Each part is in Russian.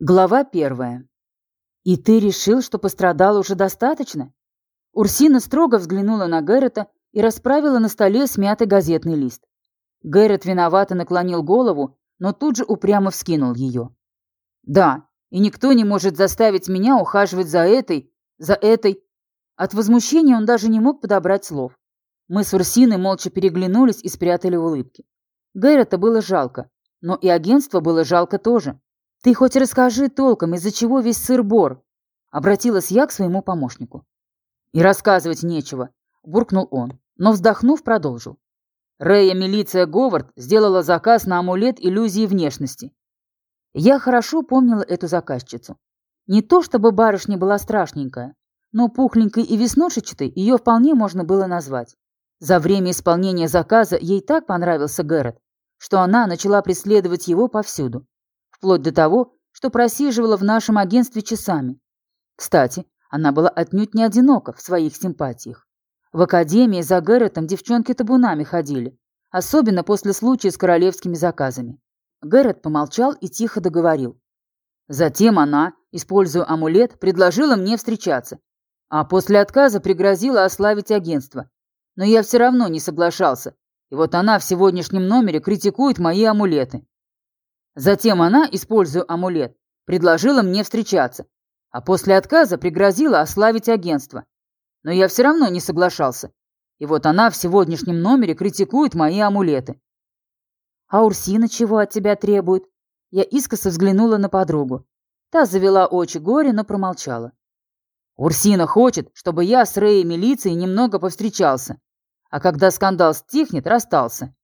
Глава первая. «И ты решил, что пострадало уже достаточно?» Урсина строго взглянула на Гэррета и расправила на столе смятый газетный лист. Гэррет виновато наклонил голову, но тут же упрямо вскинул ее. «Да, и никто не может заставить меня ухаживать за этой, за этой...» От возмущения он даже не мог подобрать слов. Мы с Урсиной молча переглянулись и спрятали улыбки. Гэррета было жалко, но и агентство было жалко тоже. «Ты хоть расскажи толком, из-за чего весь сыр-бор?» Обратилась я к своему помощнику. «И рассказывать нечего», — буркнул он, но, вздохнув, продолжил. Рэя милиция Говард сделала заказ на амулет иллюзии внешности. Я хорошо помнила эту заказчицу. Не то чтобы барышня была страшненькая, но пухленькой и веснушечатой ее вполне можно было назвать. За время исполнения заказа ей так понравился Гэррет, что она начала преследовать его повсюду вплоть до того, что просиживала в нашем агентстве часами. Кстати, она была отнюдь не одинока в своих симпатиях. В академии за Гэрретом девчонки табунами ходили, особенно после случая с королевскими заказами. Гэррет помолчал и тихо договорил. Затем она, используя амулет, предложила мне встречаться, а после отказа пригрозила ославить агентство. Но я все равно не соглашался, и вот она в сегодняшнем номере критикует мои амулеты. Затем она, используя амулет, предложила мне встречаться, а после отказа пригрозила ославить агентство. Но я все равно не соглашался. И вот она в сегодняшнем номере критикует мои амулеты. «А Урсина чего от тебя требует?» Я искоса взглянула на подругу. Та завела очи горе, но промолчала. «Урсина хочет, чтобы я с Рэей милицией немного повстречался, а когда скандал стихнет, расстался.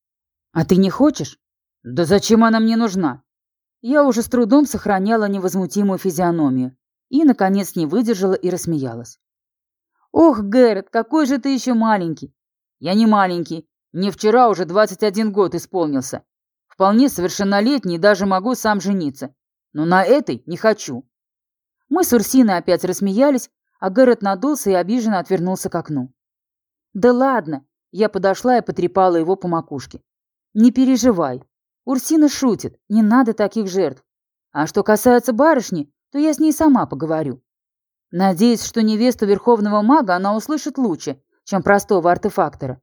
А ты не хочешь?» «Да зачем она мне нужна?» Я уже с трудом сохраняла невозмутимую физиономию и, наконец, не выдержала и рассмеялась. «Ох, Гэррет, какой же ты еще маленький!» «Я не маленький. Мне вчера уже 21 год исполнился. Вполне совершеннолетний и даже могу сам жениться. Но на этой не хочу». Мы с Урсиной опять рассмеялись, а Гэррет надулся и обиженно отвернулся к окну. «Да ладно!» Я подошла и потрепала его по макушке. «Не переживай. Урсина шутит, не надо таких жертв. А что касается барышни, то я с ней сама поговорю. Надеюсь, что невесту верховного мага она услышит лучше, чем простого артефактора.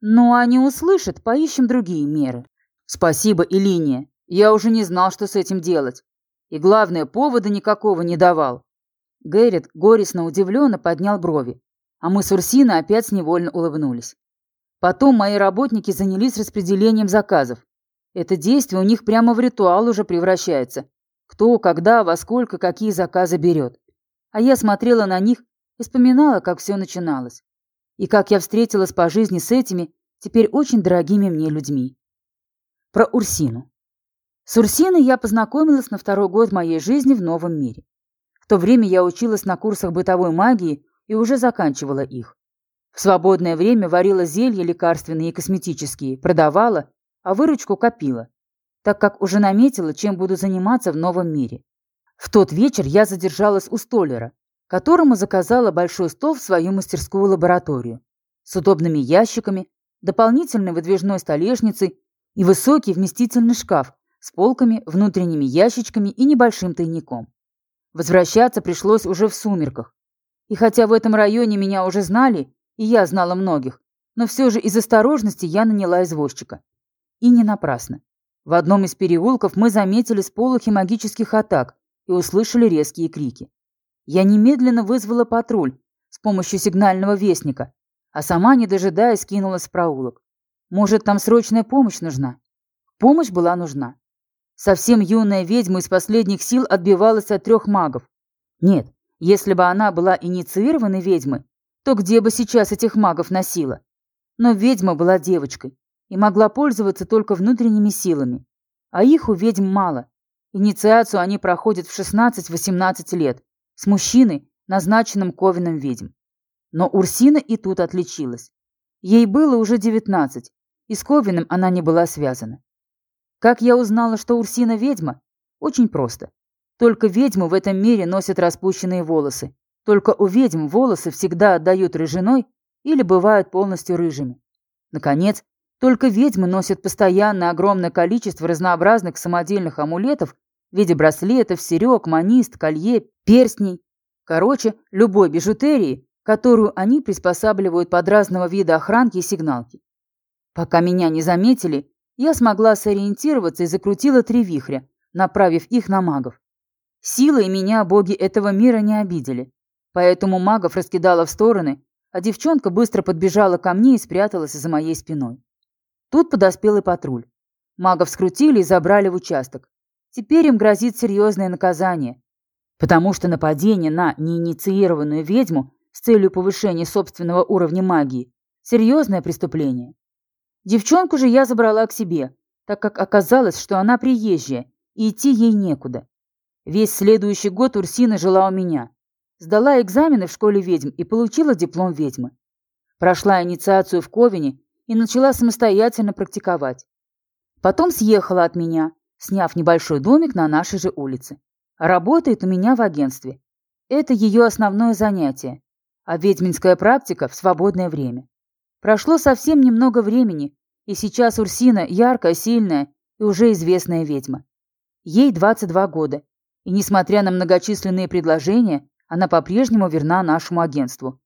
Ну, а не услышит, поищем другие меры. Спасибо, Илиния. Я уже не знал, что с этим делать. И главное, повода никакого не давал. Гэррит горестно удивленно поднял брови, а мы с Урсиной опять невольно улыбнулись. Потом мои работники занялись распределением заказов. Это действие у них прямо в ритуал уже превращается. Кто, когда, во сколько, какие заказы берет. А я смотрела на них и вспоминала, как все начиналось. И как я встретилась по жизни с этими, теперь очень дорогими мне людьми. Про Урсину. С Урсиной я познакомилась на второй год моей жизни в новом мире. В то время я училась на курсах бытовой магии и уже заканчивала их. В свободное время варила зелья лекарственные и косметические, продавала а выручку копила, так как уже наметила, чем буду заниматься в новом мире. В тот вечер я задержалась у столера, которому заказала большой стол в свою мастерскую лабораторию с удобными ящиками, дополнительной выдвижной столешницей и высокий вместительный шкаф с полками, внутренними ящичками и небольшим тайником. Возвращаться пришлось уже в сумерках. И хотя в этом районе меня уже знали, и я знала многих, но все же из осторожности я наняла извозчика. И не напрасно. В одном из переулков мы заметили сполохи магических атак и услышали резкие крики. Я немедленно вызвала патруль с помощью сигнального вестника, а сама, не дожидаясь, кинулась в проулок. Может, там срочная помощь нужна? Помощь была нужна. Совсем юная ведьма из последних сил отбивалась от трех магов. Нет, если бы она была инициированной ведьмой, то где бы сейчас этих магов носила? Но ведьма была девочкой, и могла пользоваться только внутренними силами. А их у ведьм мало. Инициацию они проходят в 16-18 лет с мужчиной, назначенным ковином ведьм. Но Урсина и тут отличилась. Ей было уже 19, и с ковином она не была связана. Как я узнала, что Урсина ведьма? Очень просто. Только ведьмы в этом мире носят распущенные волосы. Только у ведьм волосы всегда отдают рыжиной или бывают полностью рыжими. Наконец, только ведьмы носят постоянно огромное количество разнообразных самодельных амулетов в виде браслетов, серег, манист, колье, перстней. Короче, любой бижутерии, которую они приспосабливают под разного вида охранки и сигналки. Пока меня не заметили, я смогла сориентироваться и закрутила три вихря, направив их на магов. Силой меня боги этого мира не обидели, поэтому магов раскидала в стороны, а девчонка быстро подбежала ко мне и спряталась за моей спиной. Тут подоспел и патруль. Магов скрутили и забрали в участок. Теперь им грозит серьезное наказание, потому что нападение на неинициированную ведьму с целью повышения собственного уровня магии – серьезное преступление. Девчонку же я забрала к себе, так как оказалось, что она приезжая, и идти ей некуда. Весь следующий год Урсина жила у меня. Сдала экзамены в школе ведьм и получила диплом ведьмы. Прошла инициацию в Ковине и начала самостоятельно практиковать. Потом съехала от меня, сняв небольшой домик на нашей же улице. Работает у меня в агентстве. Это ее основное занятие, а ведьминская практика в свободное время. Прошло совсем немного времени, и сейчас Урсина яркая, сильная и уже известная ведьма. Ей 22 года, и несмотря на многочисленные предложения, она по-прежнему верна нашему агентству.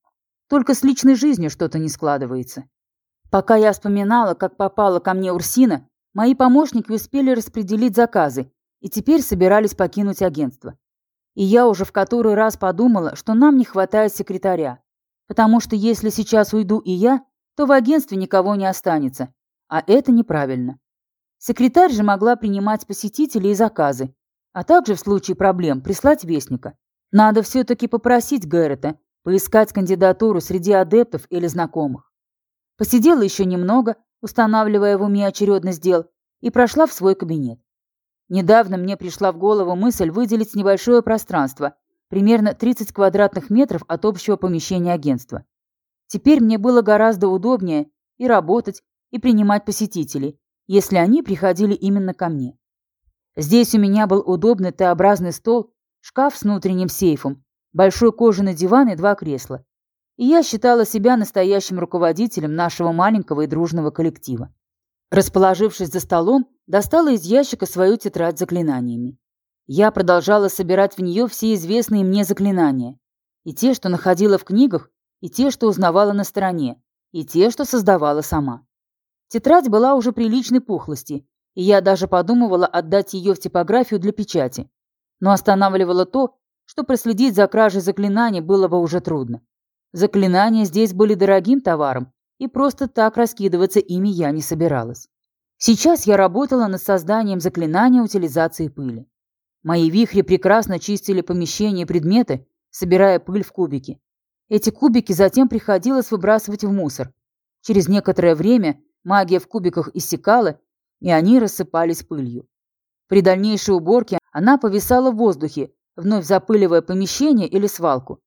Только с личной жизнью что-то не складывается. Пока я вспоминала, как попала ко мне Урсина, Мои помощники успели распределить заказы и теперь собирались покинуть агентство. И я уже в который раз подумала, что нам не хватает секретаря, потому что если сейчас уйду и я, то в агентстве никого не останется, а это неправильно. Секретарь же могла принимать посетителей и заказы, а также в случае проблем прислать вестника. Надо все-таки попросить Гэррета поискать кандидатуру среди адептов или знакомых. Посидела еще немного, устанавливая в уме очередность дел, и прошла в свой кабинет. Недавно мне пришла в голову мысль выделить небольшое пространство, примерно 30 квадратных метров от общего помещения агентства. Теперь мне было гораздо удобнее и работать, и принимать посетителей, если они приходили именно ко мне. Здесь у меня был удобный Т-образный стол, шкаф с внутренним сейфом, большой кожаный диван и два кресла и я считала себя настоящим руководителем нашего маленького и дружного коллектива. Расположившись за столом, достала из ящика свою тетрадь с заклинаниями. Я продолжала собирать в нее все известные мне заклинания. И те, что находила в книгах, и те, что узнавала на стороне, и те, что создавала сама. Тетрадь была уже приличной пухлости, и я даже подумывала отдать ее в типографию для печати. Но останавливало то, что проследить за кражей заклинаний было бы уже трудно. Заклинания здесь были дорогим товаром, и просто так раскидываться ими я не собиралась. Сейчас я работала над созданием заклинания утилизации пыли. Мои вихри прекрасно чистили помещения и предметы, собирая пыль в кубики. Эти кубики затем приходилось выбрасывать в мусор. Через некоторое время магия в кубиках иссякала, и они рассыпались пылью. При дальнейшей уборке она повисала в воздухе, вновь запыливая помещение или свалку.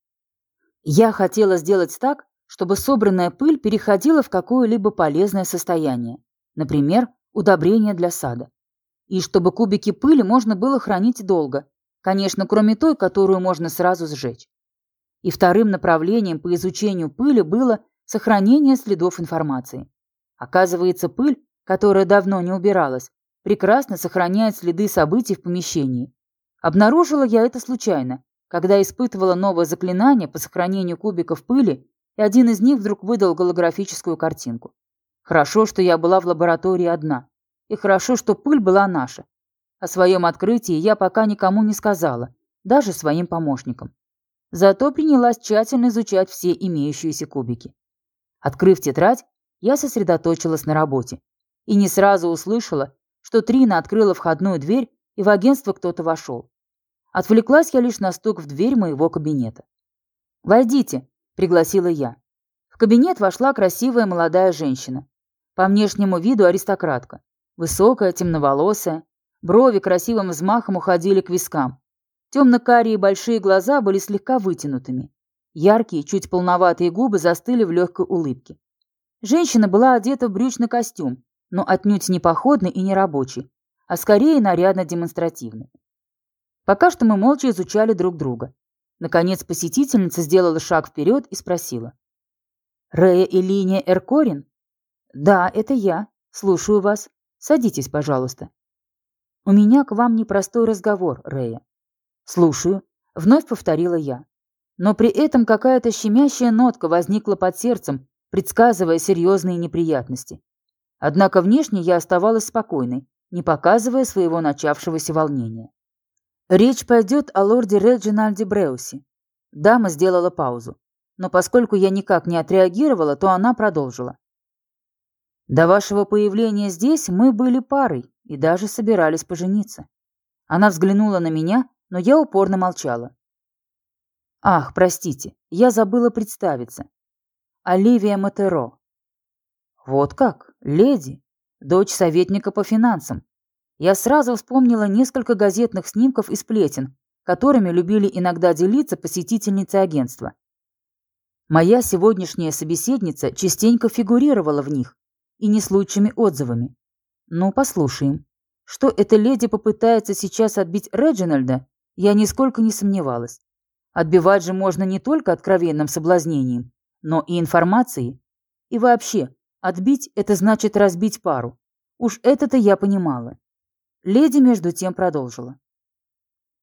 Я хотела сделать так, чтобы собранная пыль переходила в какое-либо полезное состояние, например, удобрение для сада. И чтобы кубики пыли можно было хранить долго, конечно, кроме той, которую можно сразу сжечь. И вторым направлением по изучению пыли было сохранение следов информации. Оказывается, пыль, которая давно не убиралась, прекрасно сохраняет следы событий в помещении. Обнаружила я это случайно, когда испытывала новое заклинание по сохранению кубиков пыли, и один из них вдруг выдал голографическую картинку. Хорошо, что я была в лаборатории одна. И хорошо, что пыль была наша. О своем открытии я пока никому не сказала, даже своим помощникам. Зато принялась тщательно изучать все имеющиеся кубики. Открыв тетрадь, я сосредоточилась на работе. И не сразу услышала, что Трина открыла входную дверь, и в агентство кто-то вошел. Отвлеклась я лишь на стук в дверь моего кабинета. «Войдите», — пригласила я. В кабинет вошла красивая молодая женщина. По внешнему виду аристократка. Высокая, темноволосая. Брови красивым взмахом уходили к вискам. Темно-карие большие глаза были слегка вытянутыми. Яркие, чуть полноватые губы застыли в легкой улыбке. Женщина была одета в брючный костюм, но отнюдь не походный и не рабочий, а скорее нарядно-демонстративный. Пока что мы молча изучали друг друга. Наконец посетительница сделала шаг вперед и спросила. «Рея и Линия Эркорин?» «Да, это я. Слушаю вас. Садитесь, пожалуйста». У меня к вам непростой разговор, Рея. Слушаю, вновь повторила я. Но при этом какая-то щемящая нотка возникла под сердцем, предсказывая серьезные неприятности. Однако внешне я оставалась спокойной, не показывая своего начавшегося волнения. Речь пойдет о лорде Реджинальде Бреусе. Дама сделала паузу. Но поскольку я никак не отреагировала, то она продолжила. До вашего появления здесь мы были парой и даже собирались пожениться. Она взглянула на меня, но я упорно молчала. Ах, простите, я забыла представиться. Оливия Матеро. Вот как, леди, дочь советника по финансам. Я сразу вспомнила несколько газетных снимков и сплетен, которыми любили иногда делиться посетительницы агентства. Моя сегодняшняя собеседница частенько фигурировала в них, и не с лучшими отзывами. Ну, послушаем. Что эта леди попытается сейчас отбить Реджинальда, я нисколько не сомневалась. Отбивать же можно не только откровенным соблазнением, но и информацией. И вообще, отбить – это значит разбить пару. Уж это-то я понимала. Леди между тем продолжила.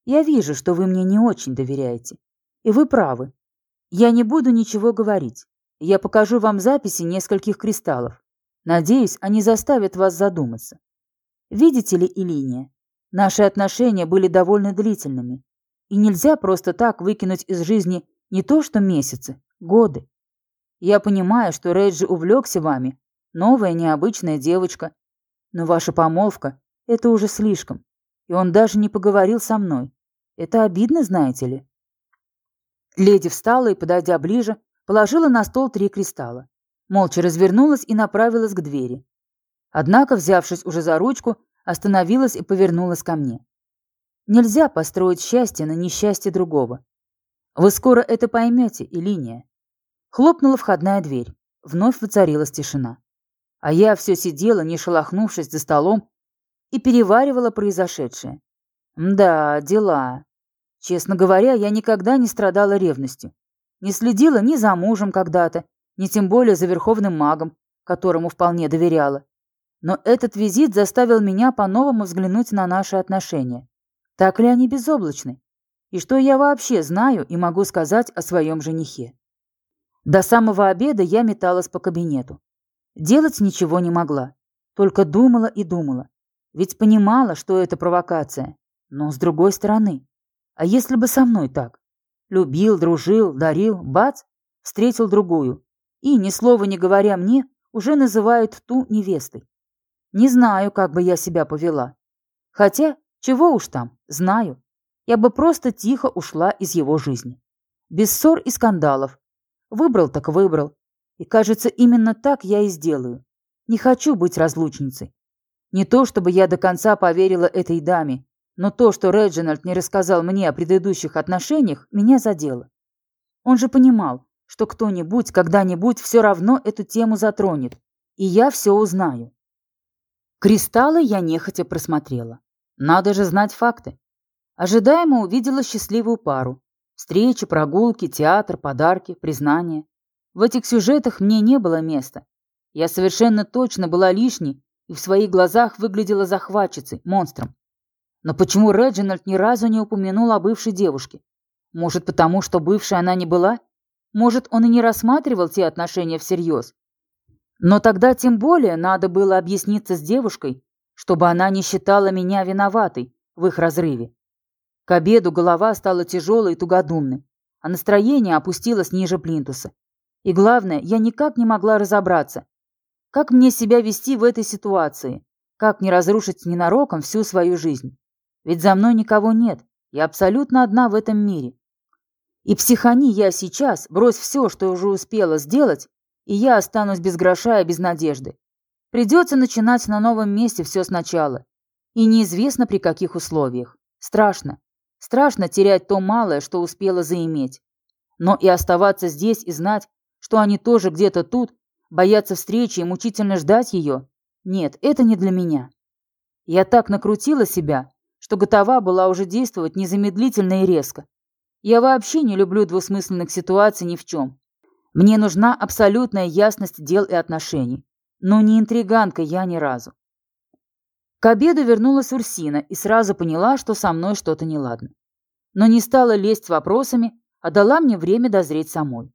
«Я вижу, что вы мне не очень доверяете. И вы правы. Я не буду ничего говорить. Я покажу вам записи нескольких кристаллов. Надеюсь, они заставят вас задуматься. Видите ли, Илиния, наши отношения были довольно длительными. И нельзя просто так выкинуть из жизни не то что месяцы, годы. Я понимаю, что Рейджи увлекся вами, новая необычная девочка. Но ваша помолвка — это уже слишком. И он даже не поговорил со мной. Это обидно, знаете ли. Леди встала и, подойдя ближе, положила на стол три кристалла молча развернулась и направилась к двери. Однако, взявшись уже за ручку, остановилась и повернулась ко мне. Нельзя построить счастье на несчастье другого. Вы скоро это поймете, Илиния. Хлопнула входная дверь. Вновь воцарилась тишина. А я все сидела, не шелохнувшись за столом, и переваривала произошедшее. Да, дела. Честно говоря, я никогда не страдала ревностью. Не следила ни за мужем когда-то, ни тем более за верховным магом, которому вполне доверяла. Но этот визит заставил меня по-новому взглянуть на наши отношения. Так ли они безоблачны? И что я вообще знаю и могу сказать о своем женихе? До самого обеда я металась по кабинету. Делать ничего не могла. Только думала и думала. Ведь понимала, что это провокация. Но с другой стороны. А если бы со мной так? Любил, дружил, дарил, бац, встретил другую и, ни слова не говоря мне, уже называют ту невестой. Не знаю, как бы я себя повела. Хотя, чего уж там, знаю. Я бы просто тихо ушла из его жизни. Без ссор и скандалов. Выбрал так выбрал. И кажется, именно так я и сделаю. Не хочу быть разлучницей. Не то, чтобы я до конца поверила этой даме, но то, что Реджинальд не рассказал мне о предыдущих отношениях, меня задело. Он же понимал, что кто-нибудь когда-нибудь все равно эту тему затронет, и я все узнаю. Кристаллы я нехотя просмотрела. Надо же знать факты. Ожидаемо увидела счастливую пару. Встречи, прогулки, театр, подарки, признания. В этих сюжетах мне не было места. Я совершенно точно была лишней и в своих глазах выглядела захватчицей, монстром. Но почему Реджинальд ни разу не упомянул о бывшей девушке? Может, потому что бывшей она не была? Может, он и не рассматривал те отношения всерьез. Но тогда тем более надо было объясниться с девушкой, чтобы она не считала меня виноватой в их разрыве. К обеду голова стала тяжелой и тугодумной, а настроение опустилось ниже плинтуса. И главное, я никак не могла разобраться, как мне себя вести в этой ситуации, как не разрушить ненароком всю свою жизнь. Ведь за мной никого нет, я абсолютно одна в этом мире. И психани я сейчас, брось все, что уже успела сделать, и я останусь без гроша и без надежды. Придется начинать на новом месте все сначала. И неизвестно при каких условиях. Страшно. Страшно терять то малое, что успела заиметь. Но и оставаться здесь и знать, что они тоже где-то тут, бояться встречи и мучительно ждать ее. Нет, это не для меня. Я так накрутила себя, что готова была уже действовать незамедлительно и резко. Я вообще не люблю двусмысленных ситуаций ни в чем. Мне нужна абсолютная ясность дел и отношений. Но не интриганка я ни разу. К обеду вернулась Урсина и сразу поняла, что со мной что-то неладно. Но не стала лезть вопросами, а дала мне время дозреть самой.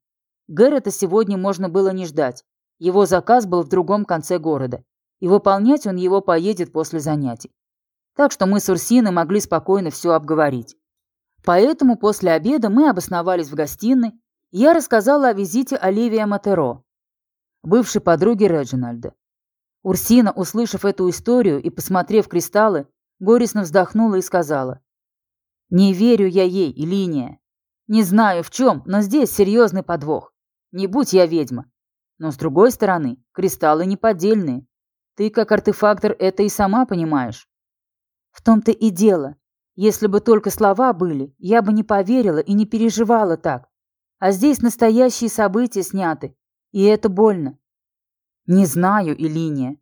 Гэррета сегодня можно было не ждать. Его заказ был в другом конце города, и выполнять он его поедет после занятий. Так что мы с Урсиной могли спокойно все обговорить. Поэтому после обеда мы обосновались в гостиной, и я рассказала о визите Оливия Матеро, бывшей подруги Реджинальда. Урсина, услышав эту историю и посмотрев кристаллы, горестно вздохнула и сказала. «Не верю я ей, Илиния. Не знаю в чем, но здесь серьезный подвох. Не будь я ведьма. Но с другой стороны, кристаллы не поддельные. Ты, как артефактор, это и сама понимаешь. В том-то и дело. Если бы только слова были, я бы не поверила и не переживала так. А здесь настоящие события сняты, и это больно. Не знаю, Илиния.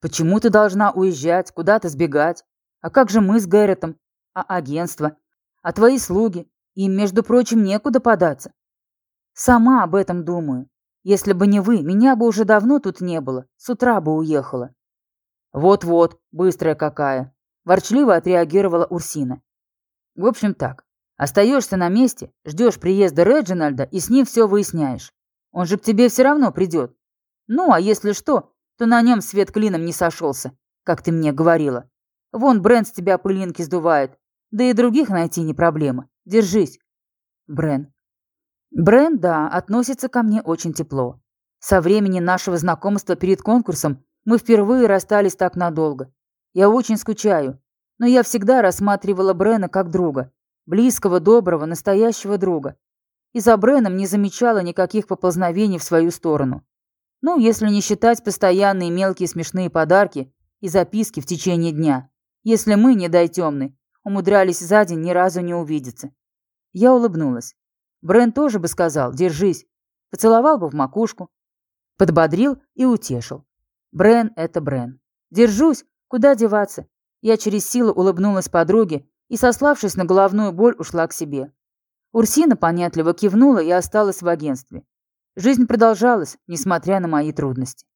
Почему ты должна уезжать, куда-то сбегать? А как же мы с Гэрретом? А агентство? А твои слуги? Им, между прочим, некуда податься. Сама об этом думаю. Если бы не вы, меня бы уже давно тут не было. С утра бы уехала. Вот-вот, быстрая какая. Ворчливо отреагировала Урсина. В общем так. Остаешься на месте, ждешь приезда Реджинальда и с ним все выясняешь. Он же к тебе все равно придет. Ну, а если что, то на нем свет клином не сошелся, как ты мне говорила. Вон Брент с тебя пылинки сдувает. Да и других найти не проблема. Держись. Брен. Брен, да, относится ко мне очень тепло. Со времени нашего знакомства перед конкурсом мы впервые расстались так надолго. Я очень скучаю, но я всегда рассматривала Брена как друга. Близкого, доброго, настоящего друга. И за Бреном не замечала никаких поползновений в свою сторону. Ну, если не считать постоянные мелкие смешные подарки и записки в течение дня. Если мы, не дай темный, умудрялись за день ни разу не увидеться. Я улыбнулась. Брен тоже бы сказал «держись», поцеловал бы в макушку, подбодрил и утешил. Брен — это Брен. Держусь, куда деваться? Я через силу улыбнулась подруге и, сославшись на головную боль, ушла к себе. Урсина понятливо кивнула и осталась в агентстве. Жизнь продолжалась, несмотря на мои трудности.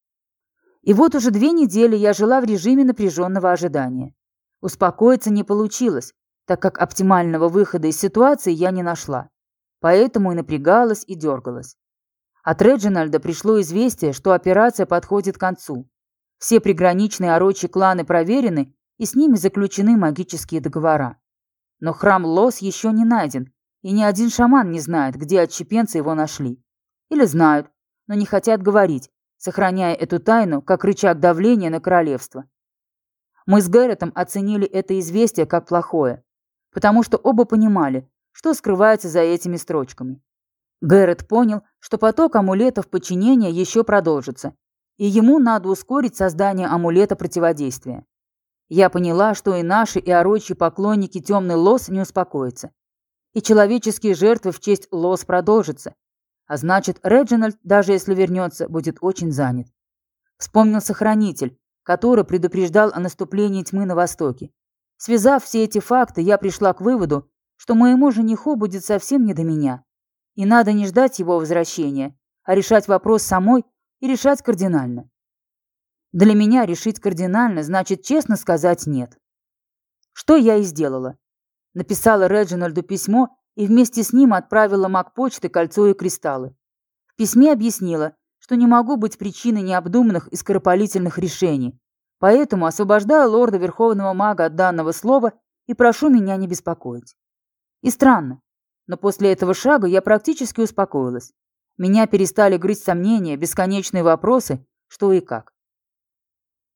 И вот уже две недели я жила в режиме напряженного ожидания. Успокоиться не получилось, так как оптимального выхода из ситуации я не нашла. Поэтому и напрягалась, и дергалась. От Реджинальда пришло известие, что операция подходит к концу. Все приграничные орочьи кланы проверены, и с ними заключены магические договора. Но храм Лос еще не найден, и ни один шаман не знает, где отщепенцы его нашли. Или знают, но не хотят говорить, сохраняя эту тайну как рычаг давления на королевство. Мы с Гэрретом оценили это известие как плохое, потому что оба понимали, что скрывается за этими строчками. Гэррет понял, что поток амулетов подчинения еще продолжится, и ему надо ускорить создание амулета противодействия. Я поняла, что и наши, и орочьи поклонники темный лос не успокоятся и человеческие жертвы в честь Лос продолжатся. А значит, Реджинальд, даже если вернется, будет очень занят. Вспомнился хранитель, который предупреждал о наступлении тьмы на востоке. Связав все эти факты, я пришла к выводу, что моему жениху будет совсем не до меня. И надо не ждать его возвращения, а решать вопрос самой и решать кардинально. Для меня решить кардинально значит честно сказать «нет». Что я и сделала. Написала Реджинальду письмо и вместе с ним отправила маг-почты кольцо и кристаллы. В письме объяснила, что не могу быть причиной необдуманных и скоропалительных решений, поэтому освобождаю лорда Верховного Мага от данного слова и прошу меня не беспокоить. И странно, но после этого шага я практически успокоилась. Меня перестали грызть сомнения, бесконечные вопросы, что и как.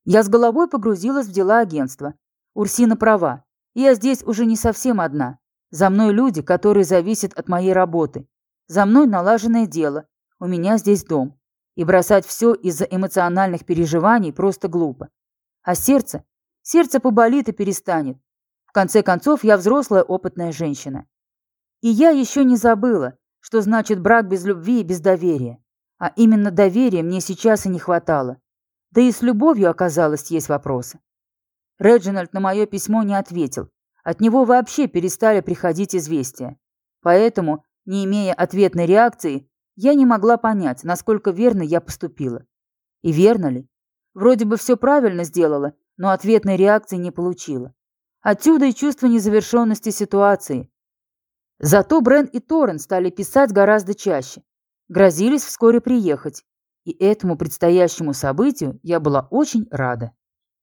Я с головой погрузилась в дела агентства. Урсина права. Я здесь уже не совсем одна. За мной люди, которые зависят от моей работы. За мной налаженное дело. У меня здесь дом. И бросать все из-за эмоциональных переживаний просто глупо. А сердце? Сердце поболит и перестанет. Конце концов, я взрослая опытная женщина. И я еще не забыла, что значит брак без любви и без доверия. А именно доверия мне сейчас и не хватало. Да и с любовью, оказалось, есть вопросы. Реджинальд на мое письмо не ответил. От него вообще перестали приходить известия. Поэтому, не имея ответной реакции, я не могла понять, насколько верно я поступила. И верно ли? Вроде бы все правильно сделала, но ответной реакции не получила. Отсюда и чувство незавершенности ситуации. Зато Брен и Торрен стали писать гораздо чаще. Грозились вскоре приехать. И этому предстоящему событию я была очень рада.